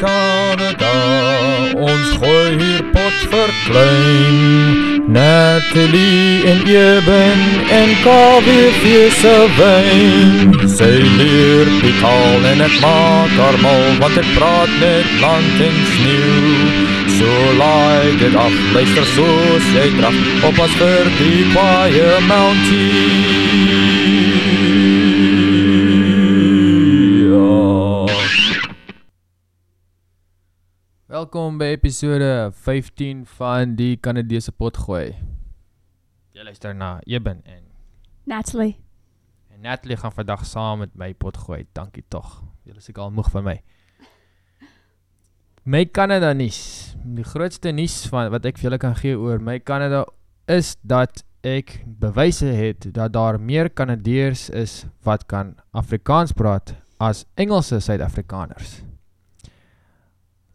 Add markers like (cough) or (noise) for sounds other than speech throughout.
Canada, ons gooi hier pot verklein. Natalie en Eben en KWV se wyn. Sy leer die taal en het maak haar mal, want het praat met land en sneeuw. So laai dit af, luister soos jy draf, op as vir die kwaaie mountie. Welkom by episode 15 van die Kanadese potgooi. Jy luister na Eben en Natalie. en Natalie gaan vandag saam met my potgooi. Dankie tog. Julle is seker al moeg van my. My Kanada nuus. Die grootste nuus van wat ek vir julle kan gee oor my Kanada is dat ek bewyse het dat daar meer Kanadeërs is wat kan Afrikaans praat as Engelse Suid-Afrikaners.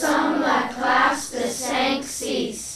Nu som la the de Sanksies.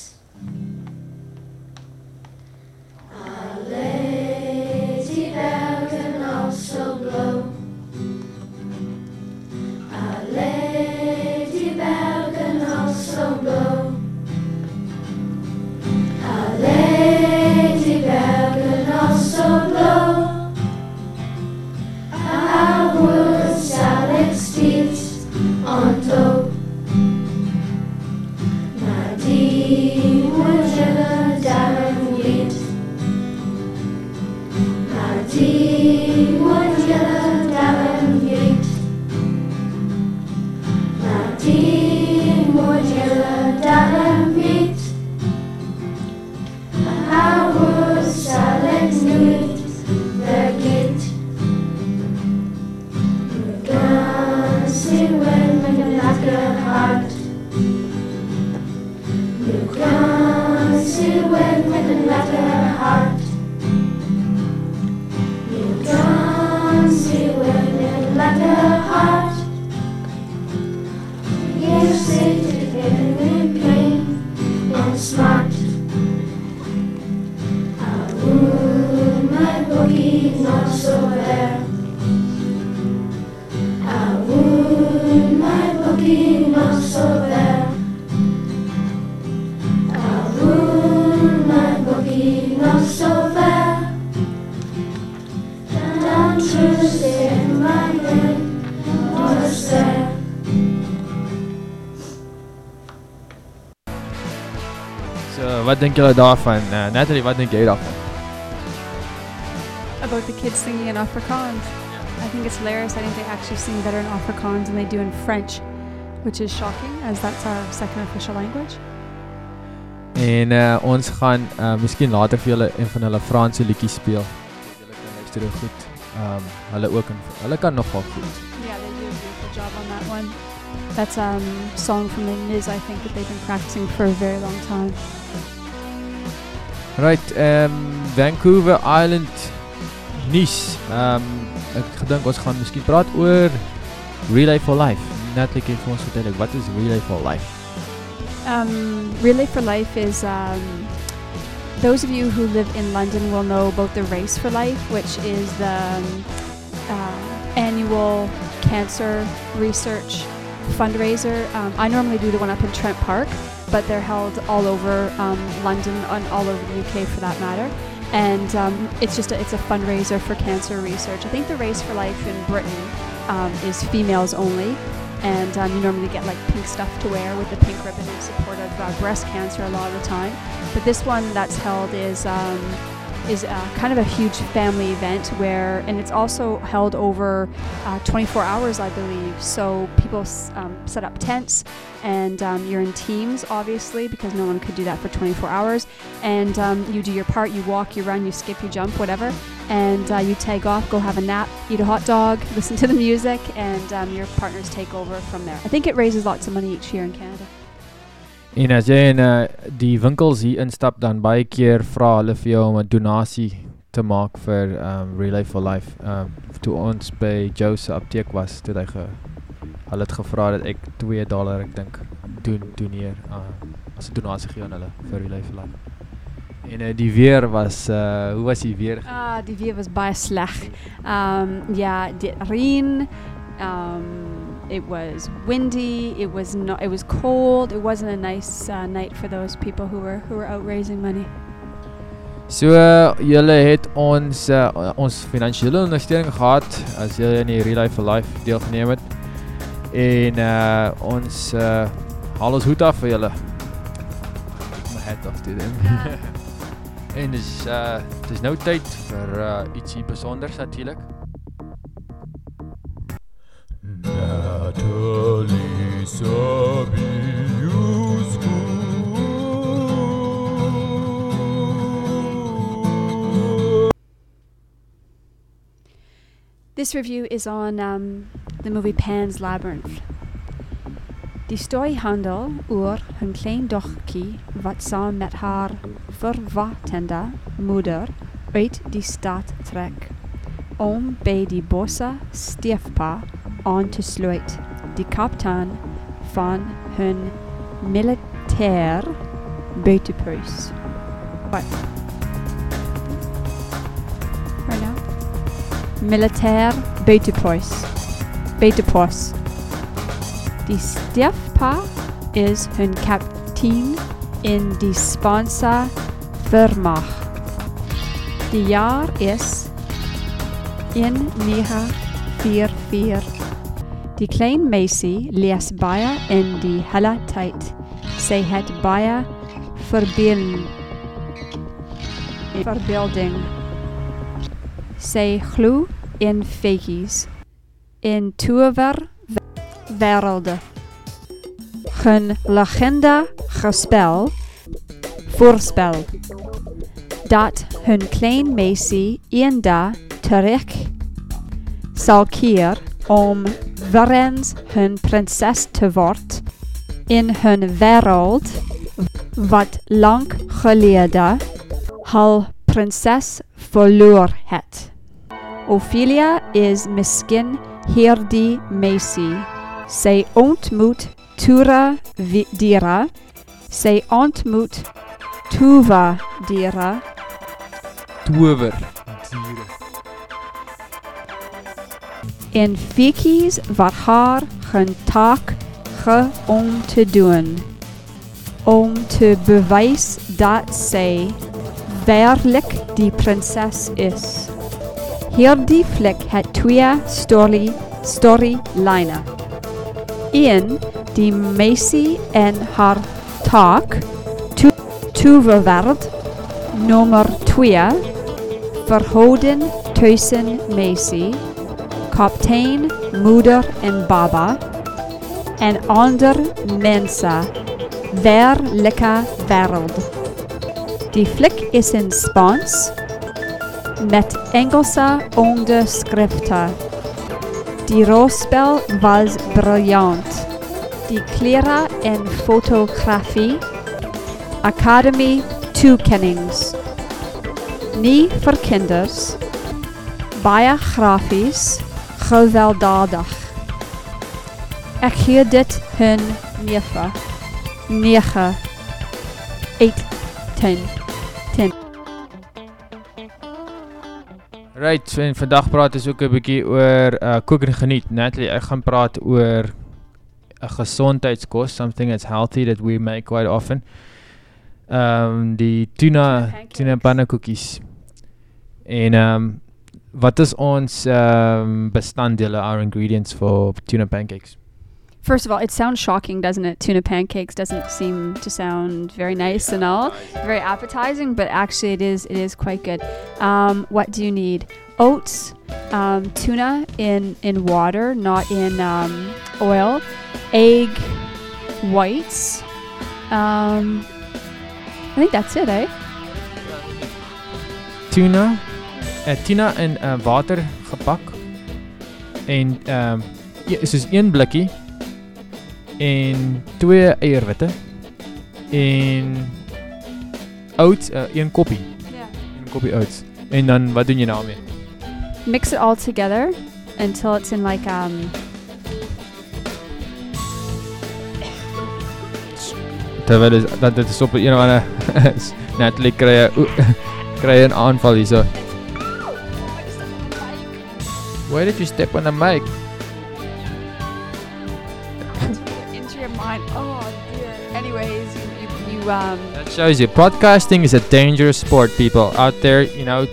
Can't wat dink julle daarvan? Uh, Natalie, wat dink jy daarvan? About the kids singing in Afrikaans. I think it's hilarious. I think they actually sing better in Afrikaans than they do in French, which is shocking as that's our second official language. En uh, ons gaan uh, miskien later vir julle een van hulle Franse liedjies speel. Julle kan luister goed. Um hulle ook in, hulle kan nogal goed. Yeah, they do a beautiful job on that one. That's a um, song from the Niz, I think, that they've been practicing for a very long time. Right, um Vancouver Island nuus. Um ek gedink ons gaan miskien praat oor Relay for Life. Natalie kan vir ons vertel wat is Relay for Life? Um, Relay for Life is um, those of you who live in London will know about the Race for Life, which is the um, uh, annual cancer research fundraiser. Um, I normally do the one up in Trent Park, but they're held all over um, London and all over the UK for that matter. And um, it's just a, it's a fundraiser for cancer research. I think the Race for Life in Britain um, is females only, and um, you normally get like pink stuff to wear with the pink ribbon in support of uh, breast cancer a lot of the time. But this one that's held is um, is uh, kind of a huge family event where, and it's also held over uh, 24 hours, I believe. So people um, set up tents, and um, you're in teams, obviously, because no one could do that for 24 hours. And um, you do your part. You walk, you run, you skip, you jump, whatever. and uh, you take off, go have a nap, eat a hot dog, (laughs) listen to the music, and um, your partners take over from there. I think it raises lots of money each year in Canada. En as jy in uh, die winkels hier instap dan baie keer vra hulle vir jou om 'n donasie te maak vir um Relay for Life. Um toe ons by Joe se apteek was, toe hy ge hulle het gevra dat ek 2 dollar ek dink doen doneer uh, as 'n donasie gee aan hulle vir Relay for Life. En uh, die weer was uh hoe was die weer? Ah, die weer was baie sleg. Um, ja, dit reën. Um, it was windy. It was not. It was cold. It wasn't a nice uh, night for those people who were who were out raising money. So uh, julle het ons uh, ons finansiële ondersteuning gehad as julle in die Relay for Life deelgeneem het. En uh ons uh haal ons hoed af vir julle. My hat off to them. en dis uh dis nou tyd vir uh ietsie besonders natuurlik. This review is on um, the movie Pan's Labyrinth. Die story handel oor 'n klein dogtertjie wat saam met haar verwatende moeder uit die stad trek om by die bosse stiefpa aan te sluit. Die kaptein van hun militair buitenpost. What? Right now? Militair buitenpost. Buitenpost. Die stiefpa is hun kaptein in die sponsor vermag. Die jaar is 1944. De klein meisje leest bijna in de hele tijd. Zij het bijna verbeelding. ze Zij gloe in fekies. In twee werelden. Hun legenda gespel, voorspel. Dat hun klein meisje Ienda terecht zal keer om verens hun prinses te wort in hun wereld, wat lang geleden hal prinses verloren het. Ophelia is misschien hierdie Macy. Zij ontmoet Tura Dira. Zij ontmoet Tuva Dira. Tuver. En fikkies wat haar taak ge om te doen. Om te bewys dat sy werklik die prinses is. Hierdie fliek het twee story storyline. Een die meisie en haar taak to toeverwerd nommer 2 verhouding tussen meisie kaptein, moeder en baba en ander mense werkelijke wêreld. Die fliek is in Spaans met Engelse onderskrifte. Die rolspel was briljant. Die kleren en fotografie Academy toekennings. Nie vir kinders. Baie grafies gewelddadig. Ek gee dit hun 9. 9. 8. 10. 10. Right, en vandag praat ons ook 'n bietjie oor uh kook en geniet. Natalie, ek gaan praat oor 'n gesondheidskos, something that's healthy that we make quite often. Ehm um, die tuna tuna pannekoekies. En ehm um, wat is ons um, bestanddele, our ingredients for tuna pancakes? First of all, it sounds shocking, doesn't it? Tuna pancakes doesn't seem to sound very nice and all, very appetizing, but actually it is it is quite good. Um, what do you need? Oats, um, tuna in in water, not in um, oil, egg whites. Um, I think that's it, eh? Tuna, 'n tuna in uh, water gepak en ehm um, soos een blikkie en twee eierwitte en oats, uh, een koppie, Yeah. een koppie oats. En dan wat doen jy daarmee? Mix it all together until it's in like um Terwyl is, dat dit is op 'n of ander (laughs) Natalie kry 'n (laughs) kry 'n aanval hierso. Why did you step on the mic? (laughs) into your mind. Oh dear. Anyways, you you, you um That shows you podcasting is a dangerous sport people out there, you know.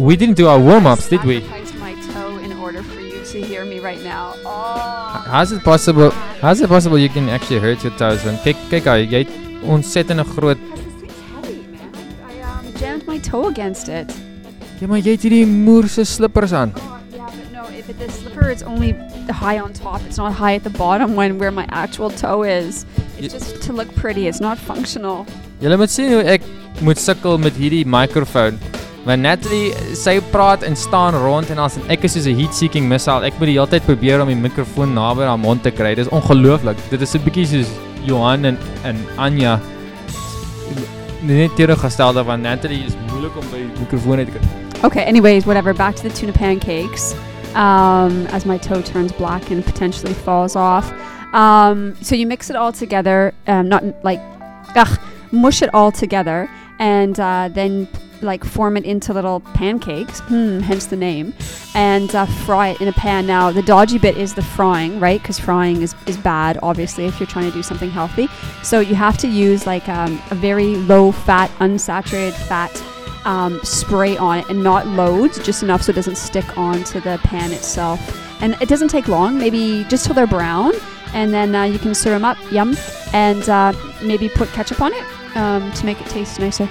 We didn't do our warm-ups, did we? My toe in order for you to hear me right now. Oh. How's it possible? How's it possible you can actually hurt your toes? Want kyk kyk hy, jy het 'n groot Because this thing's heavy, man. I um, jammed my toe against it. Ja, maar jy het hierdie moerse slippers aan. Oh, yeah, but no, if it, the slipper is only high on top, it's not high at the bottom when where my actual toe is. It's Ye- just to look pretty. It's not functional. Julle moet sien hoe ek moet sukkel met hierdie mikrofoon. Want Natalie, sy praat en staan rond en as en ek is soos 'n heat-seeking missile. Ek moet die hele tyd probeer om die mikrofoon naby aan haar mond te kry. Dis ongelooflik. Dit is 'n bietjie soos Johan en en Anja net teenoorgestelde van Natalie is moeilik om by die mikrofoon uit te kry. Okay, anyways, whatever. Back to the tuna pancakes. Um, as my toe turns black and potentially falls off. Um, so you mix it all together, um, not like, ugh, mush it all together, and uh, then like form it into little pancakes. Hmm, hence the name, and uh, fry it in a pan. Now the dodgy bit is the frying, right? Because frying is is bad, obviously, if you're trying to do something healthy. So you have to use like um, a very low fat, unsaturated fat um, spray on it and not loads, just enough so it doesn't stick onto the pan itself. And it doesn't take long, maybe just till they're brown, and then uh, you can serve them up, yum, and uh, maybe put ketchup on it um, to make it taste nicer.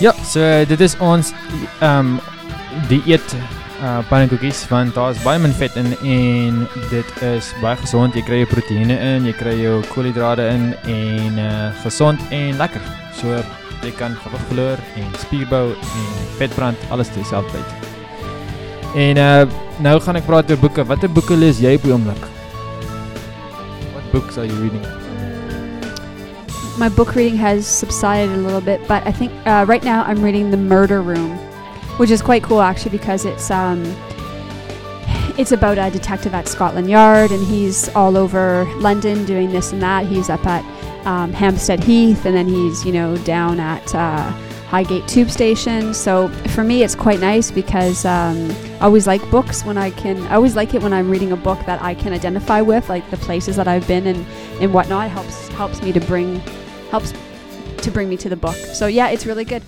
Yep, so dit is ons ehm um, dieet uh pannekoekies want daar's baie min vet in en dit is baie gesond. Jy kry jou proteïene in, jy kry jou koolhidrate in en uh gesond en lekker. So jy kan gewig verloor en spierbou en vetbrand alles dieselfde tyd. En uh nou gaan ek praat oor boeke. Watter boeke lees jy op die oomblik? What books are you reading? My book reading has subsided a little bit, but I think uh, right now I'm reading The Murder Room, which is quite cool actually because it's um, it's about a detective at Scotland Yard and he's all over London doing this and that. He's up at um, Hampstead Heath and then he's you know down at uh, Highgate Tube Station. So for me, it's quite nice because um, I always like books when I can. I always like it when I'm reading a book that I can identify with, like the places that I've been and and whatnot. Helps helps me to bring helps to bring me to the book. So yeah, it's really good.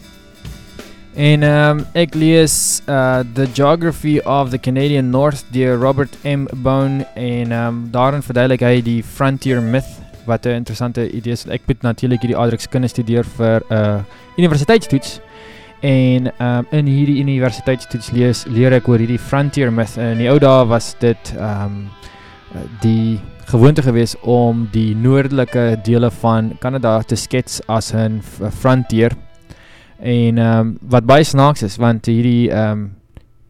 In um, ek uh The Geography of the Canadian North deur Robert M Bone ehm um, daarin verduidelik hy frontier myth wat 'n interessante idee is. Ek moet natuurlik hierdie aardrykskunde studeer vir 'n uh, universiteitstoets. En um, in hierdie universiteitstoets lees leer ek oor hierdie frontier myth. In die ou dae was dit ehm um, die gewoonte gewees om die noordelike dele van Kanada te skets as 'n frontier. En ehm um, wat baie snaaks is want hierdie ehm um,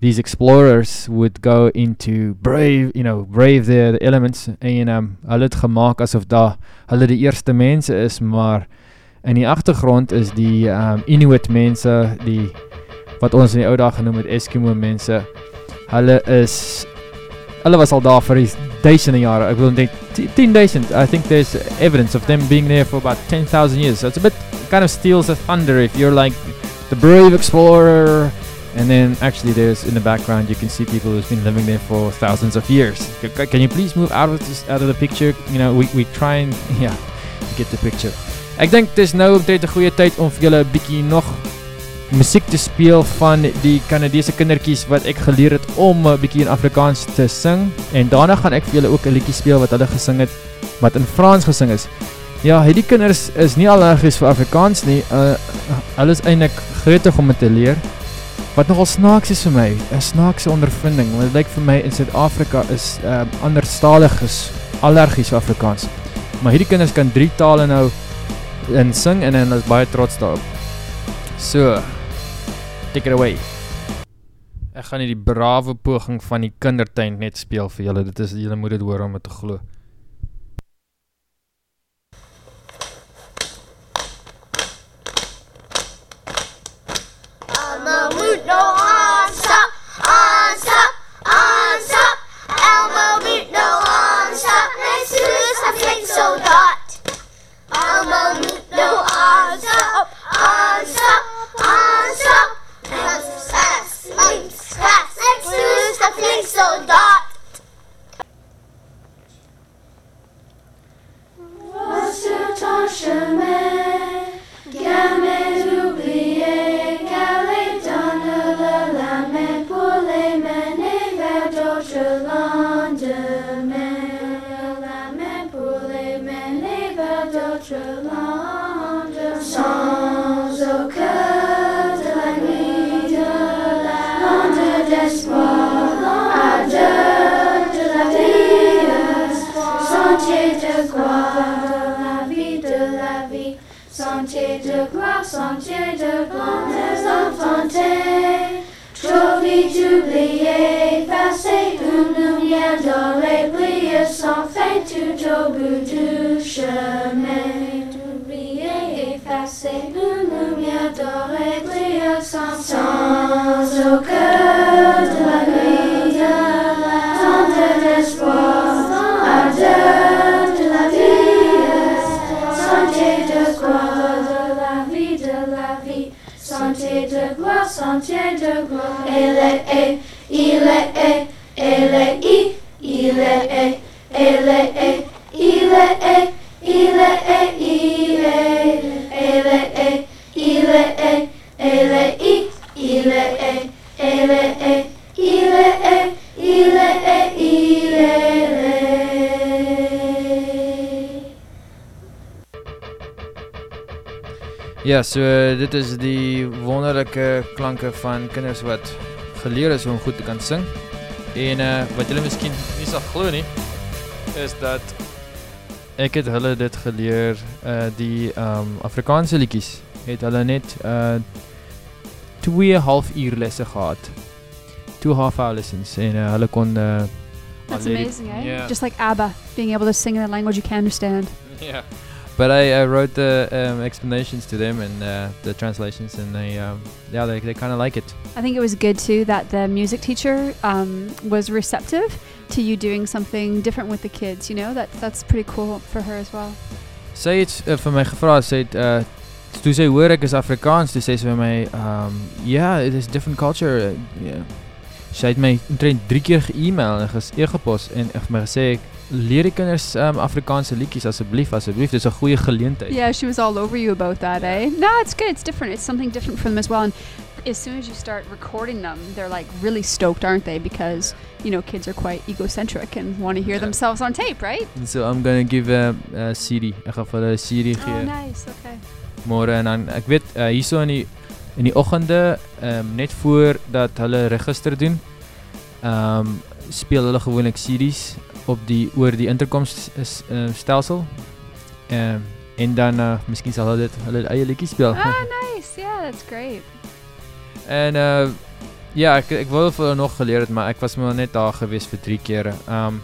these explorers would go into brave, you know, brave the, the elements en um, hulle het gemaak asof daar hulle die eerste mense is, maar in die agtergrond is die um, Inuit mense, die wat ons in die ou dae genoem het Eskimo mense. Hulle is hulle was al daar vir duisende jare. Ek wil net 10000. I think there's evidence of them being there for about 10,000 years. So it's a bit kind of steals the thunder if you're like the brave explorer and then actually there's in the background you can see people who's been living there for thousands of years. Can you please move out of this out of the picture? You know, we we try and (laughs) yeah, get the picture. Ek dink dis nou omtrent 'n goeie tyd om vir julle 'n bietjie nog musiek te speel van die Kanadese kindertjies wat ek geleer het om 'n bietjie in Afrikaans te sing en daarna gaan ek vir julle ook 'n liedjie speel wat hulle gesing het wat in Frans gesing is. Ja, hierdie kinders is nie allergies vir Afrikaans nie. Uh hulle is eintlik gretig om dit te leer. Wat nogal snaaks is vir my, 'n snaakse ondervinding, want dit lyk vir my in Suid-Afrika is uh anderstaliges allergies vir Afrikaans. Maar hierdie kinders kan drie tale nou in sing en hulle is baie trots daarop. So, Take it away. Ek gaan nie die brawe poging van die kindertuin net speel vir julle. Dit is julle moet dit hoor om dit te glo. Stop, adorait briller sans fin tout au bout du chemin. Oublier, effacer, nous nous adorait briller sans, sans aucun de la d'espoir. sentier de gloire, sentier de gloire. Il est, il est, il est, il est, So dit is die wonderlike klanke van kinders wat geleer is hoe om goed te kan sing. En uh wat julle miskien nie sal glo nie, is dat ek het hulle dit geleer uh die um Afrikaanse liedjies het hulle net uh 2 half uur lesse gehad. 2 half hour lessons en uh, hulle kon uh That's amazing, eh? Yeah. Just like ABBA, being able to sing in a language you can understand. Yeah. But I, I wrote the um, explanations to them and uh, the translations, and they um, yeah they, they kind of like it. I think it was good too that the music teacher um, was receptive to you doing something different with the kids. You know, that that's pretty cool for her as well. Sy het uh, vir my gevra, sy het uh, toe sy hoor ek is Afrikaans, toe sê sy vir my um yeah, it is different culture. Uh, yeah. Sy het my omtrent 3 keer ge-email en ges e-gepos en vir my gesê ek leer die kinders um, Afrikaanse liedjies asseblief asseblief. Dis 'n goeie geleentheid. Yeah, she was all over you about that, eh? No, it's good. It's different. It's something different for them as well. And as soon as you start recording them, they're like really stoked, aren't they? Because you know, kids are quite egocentric and want to hear Yeah. themselves on tape, right? And so I'm going to give a uh, CD. Ek gaan vir hulle CD Oh, gee. nice. Okay. môre en dan ek weet uh, hierso in die in die oggende ehm um, net voor dat hulle register doen ehm um, speel hulle gewoonlik series op die oor die interkom s- s- uh, stelsel ehm um, en dan uh, miskien sal hulle dit hulle eie liedjie speel Ah, (laughs) nice. Yeah, that's great. en uh ja ek ek wou vir hulle nog geleer het maar ek was maar net daar gewees vir 3 kere ehm um,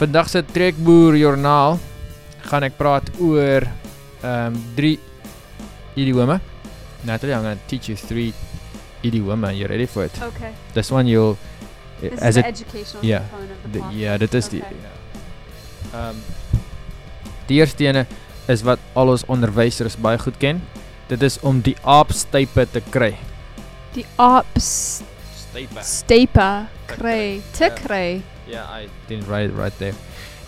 vandag se trekboer joernaal gaan ek praat oor ehm um, drie idiome Natalie I'm going to teach you three idiome you ready for it Okay. this one you'll This as is the educational yeah, component of the podcast. ja dit is die Okay. ja. ehm die eerste ene is wat al ons onderwysers baie goed ken dit is om die aapstype te kry The ops stype kray Yeah. tikray. Yeah, I didn't write it right there.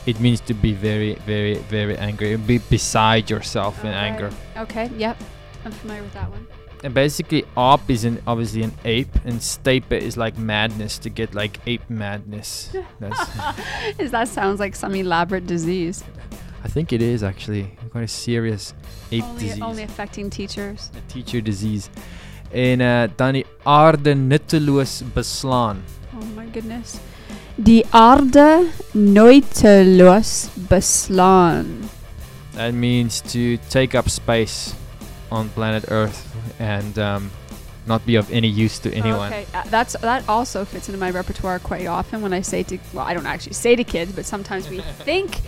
It means to be very, very, very angry. Be beside yourself in anger. Okay. Yep. I'm familiar with that one. And basically, aap is an, obviously an ape, and stape is like madness to get like ape madness. That's, (laughs) Is that sounds like some elaborate disease? I think it is actually quite a serious ape only, disease, only affecting teachers. a teacher disease. En uh, dan die aarde nutteloos beslaan. Oh my goodness. Die aarde nooiteloos beslaan. That means to take up space on planet Earth and um, not be of any use to anyone. Okay, uh, that's that also fits into my repertoire quite often when I say to well, I don't actually say to kids, but sometimes we (laughs) think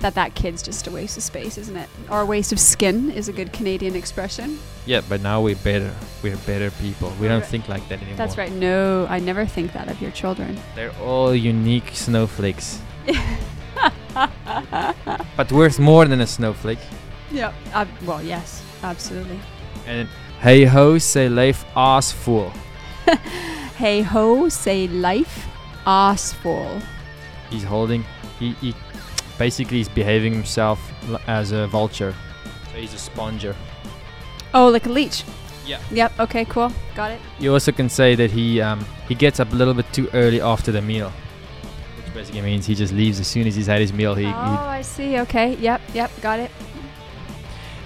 that that kid's just a waste of space, isn't it? Or a waste of skin is a good Canadian expression. Yeah, but now we're better. We're better people. We don't think like that anymore. That's right. No, I never think that of your children. They're all unique snowflakes. (laughs) but worth more than a snowflake. Yeah. Uh, well, yes, absolutely. And hey ho, say life ass full. (laughs) Hey ho, say life, arseful. He's holding. He, he basically he's behaving himself as a vulture. So he's a sponger. Oh, like a leech. Yeah. Yep. Okay. Cool. Got it. You also can say that he um, he gets up a little bit too early after the meal, which basically means he just leaves as soon as he's had his meal. He, oh, he I see. Okay. Yep. Yep. Got it.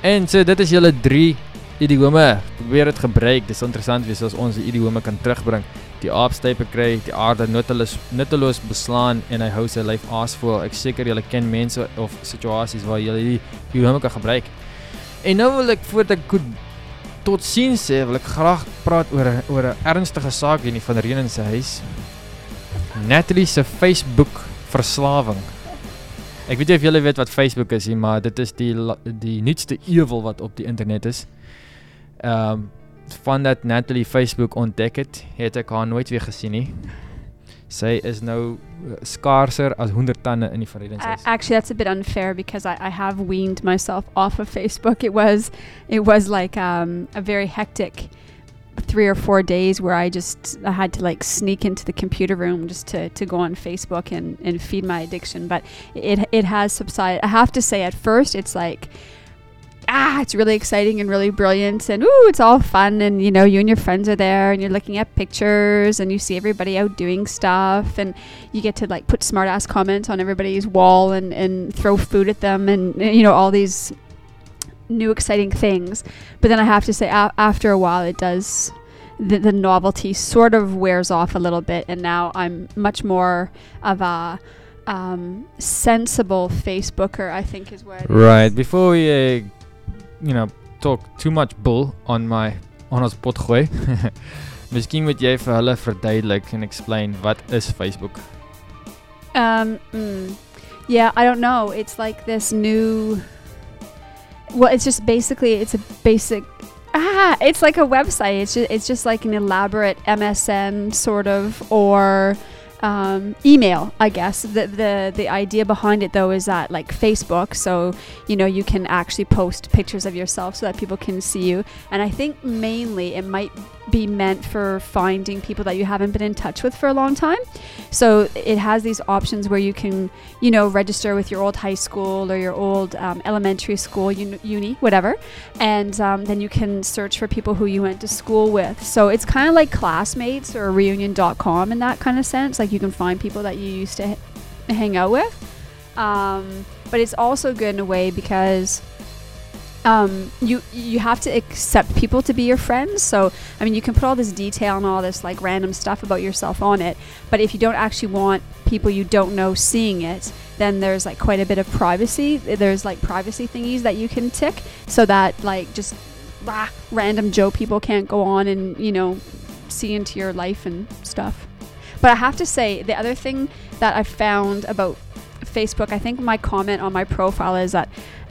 En so dit is julle drie idiome. Probeer dit gebruik. Dis interessant wees as ons die idiome kan terugbring. Die aapstype kry, die aarde nutteloos nutteloos beslaan en hy hou sy lyf aasvol. Ek seker julle ken mense of situasies waar julle die idiome kan gebruik. En nou wil ek voordat ek goed tot sien sê, wil ek graag praat oor oor 'n ernstige saak hier in die van Renen se huis. Natalie se Facebook verslawing. Ek weet nie of julle weet wat Facebook is maar dit is die die nuutste ewel wat op die internet is. Ehm um, van dat Natalie Facebook ontdek het, het ek haar nooit weer gesien nie. Sy is nou uh, skaarser as 100 tande in die A- verredenshuis. actually, that's a bit unfair because I, I have weaned myself off of Facebook. It was, it was like um, a very hectic three or four days where I just I had to like sneak into the computer room just to, to go on Facebook and, and feed my addiction. But it it has subsided. I have to say, at first, it's like. Ah, it's really exciting and really brilliant, and ooh, it's all fun. And you know, you and your friends are there, and you're looking at pictures, and you see everybody out doing stuff, and you get to like put smart ass comments on everybody's wall and, and throw food at them and you know all these new exciting things but then i have to say a- after a while it does the, the novelty sort of wears off a little bit and now i'm much more of a um, sensible facebooker i think is what it is. Right, before we uh, you know talk too much bull on my on ons pot gooi. (laughs) Miskien moet jy vir hulle verduidelik en explain wat is Facebook? Um, mm, yeah, I don't know. It's like this new. Well, it's just basically it's a basic. Ah, it's like a website. It's just it's just like an elaborate MSN sort of or um, email, I guess. The the the idea behind it though is that like Facebook, so you know you can actually post pictures of yourself so that people can see you. And I think mainly it might be meant for finding people that you haven't been in touch with for a long time. So it has these options where you can, you know, register with your old high school or your old um, elementary school, uni, whatever, and um, then you can search for people who you went to school with. So it's kind of like classmates or reunion.com in that kind of sense. Like you can find people that you used to h- hang out with. Um, but it's also good in a way because um, you you have to accept people to be your friends. So I mean, you can put all this detail and all this like random stuff about yourself on it, but if you don't actually want people you don't know seeing it, then there's like quite a bit of privacy. There's like privacy thingies that you can tick so that like just ah, random Joe people can't go on and you know see into your life and stuff. But I have to say, the other thing that I found about Facebook, I think my comment on my profile is that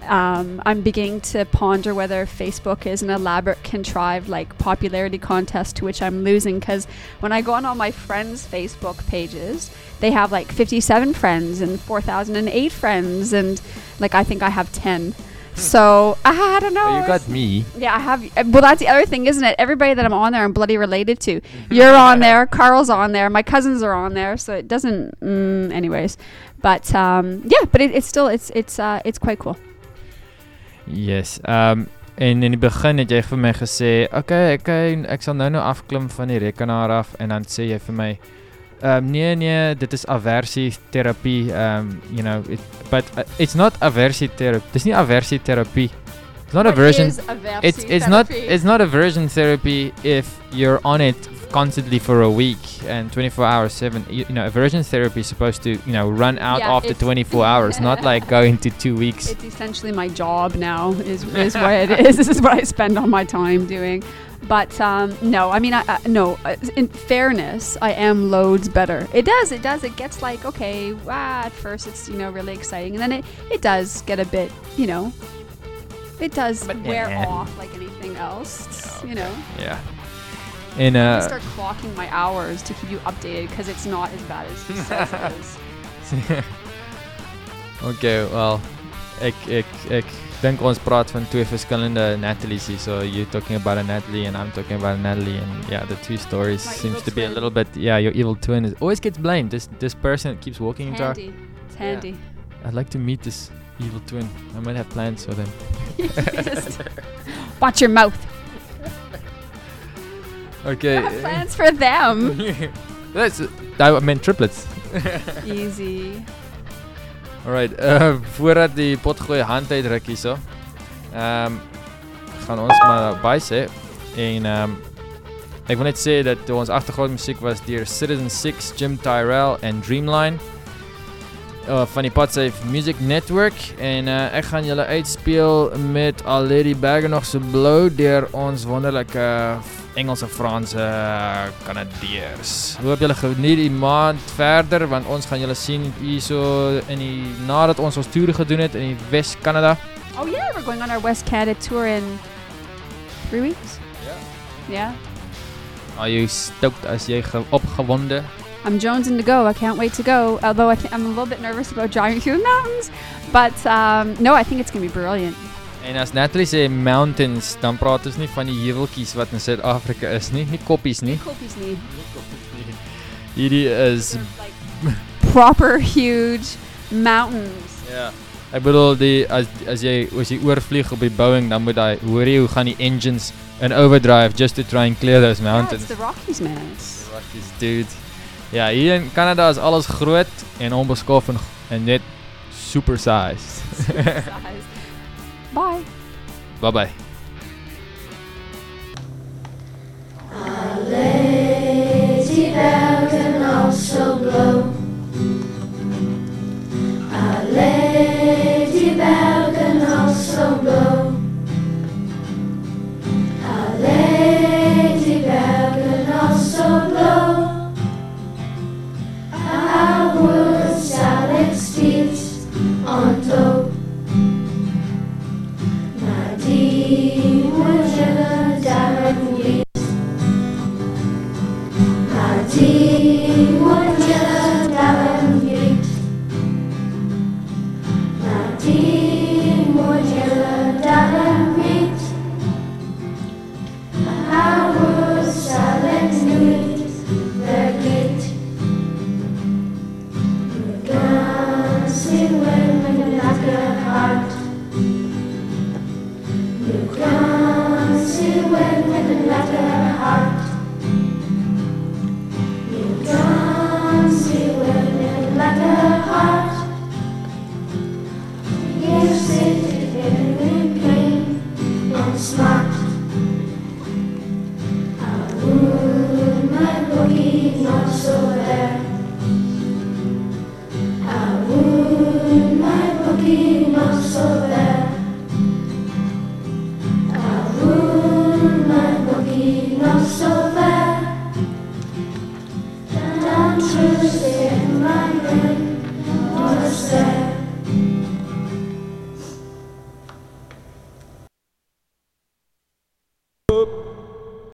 um, I'm beginning to ponder whether Facebook is an elaborate, contrived, like popularity contest to which I'm losing. Because when I go on all my friends' Facebook pages, they have like 57 friends and 4,008 friends, and like I think I have 10. So I don't know. You got me. yeah, I have. uh, Well, that's the other thing, isn't it? Everybody that I'm on there, I'm bloody related to. You're on there. Carl's on there. My cousins are on there. So it doesn't. Mm, anyways, but um, yeah, but it, it's still it's it's uh, it's quite cool. Yes. Ehm um, en in die begin het jy vir my gesê, "Oké, okay, okay, ek sal nou nou afklim van die rekenaar af" en dan sê jy vir my, "Ehm um, nee nee, dit is aversie terapie, ehm um, you know, it, but uh, it's not aversie terapie. Dis nie aversie terapie. It's not aversion. It's it's not it's not aversion therapy if you're on it constantly for a week and 24 hours 7 you, you know aversion therapy is supposed to you know run out Yeah, after 24 (laughs) hours not like go into 2 weeks It's essentially my job now. Is is what it is. (laughs) This is what I spend all my time doing. But um, no, I mean, I, I, no. uh, In fairness, I am loads better. It does, it does. It gets like okay, wow. at first it's you know really exciting, and then it it does get a bit, you know, it does But wear eh. off like anything else. You know, Ja. En I uh start clocking my hours to keep you updated because it's not as bad as he says it is. (laughs) okay, well, ek ek ek dink ons praat van twee verskillende Natalie's hier. So you're talking about a Natalie and I'm talking about a Natalie and yeah, the two stories My seems to be a little bit yeah, your evil twin is always gets blamed. This this person keeps walking into our Handy, it's handy. I'd like to meet this evil twin. I might have plans for them. (laughs) Watch your mouth. (laughs) Okay. Have plans for them. (laughs) That's I meant triplets. (laughs) Easy. Alright, uh voordat die pot gooi hand uitruk hierso. Ehm um, gaan ons maar by sê en ehm um, ek wil net sê dat ons agtergrondmusiek was deur Citizen 6, Jim Tyrell en Dreamline. Uh, van die Potsafe Music Network en uh, ek gaan julle uitspeel met Lady Bagger nog so blow deur ons wonderlike Engelse Franse uh, Kanadeërs. Hoop julle geniet die maand verder want ons gaan julle sien hierso in die nadat ons ons toer gedoen het in die Wes Kanada. Oh yeah, we're going on our West Canada tour in three weeks. Yeah. Are you stoked as jy ge opgewonde? I'm jonesing to go. I can't wait to go. Although I th- I'm a little bit nervous about driving through the mountains, but um, no, I think it's gonna be brilliant. En as Natalie sê mountains, dan praat ons nie van die heuweltjies wat in Suid-Afrika is nie, nie koppies nie. Kopies need Hierdie is proper huge mountains. ja. Ek bedoel die as as jy as jy oorvlieg op die Boeing, dan moet daai hoor jy hoe gaan die engines in overdrive just to try and clear those Yeah, mountains. it's the Rockies, man. It's Rockies, dude. Ja, hier in Canada is alles groot en onbeskof en, en net super sized. size. Bye. bye bye.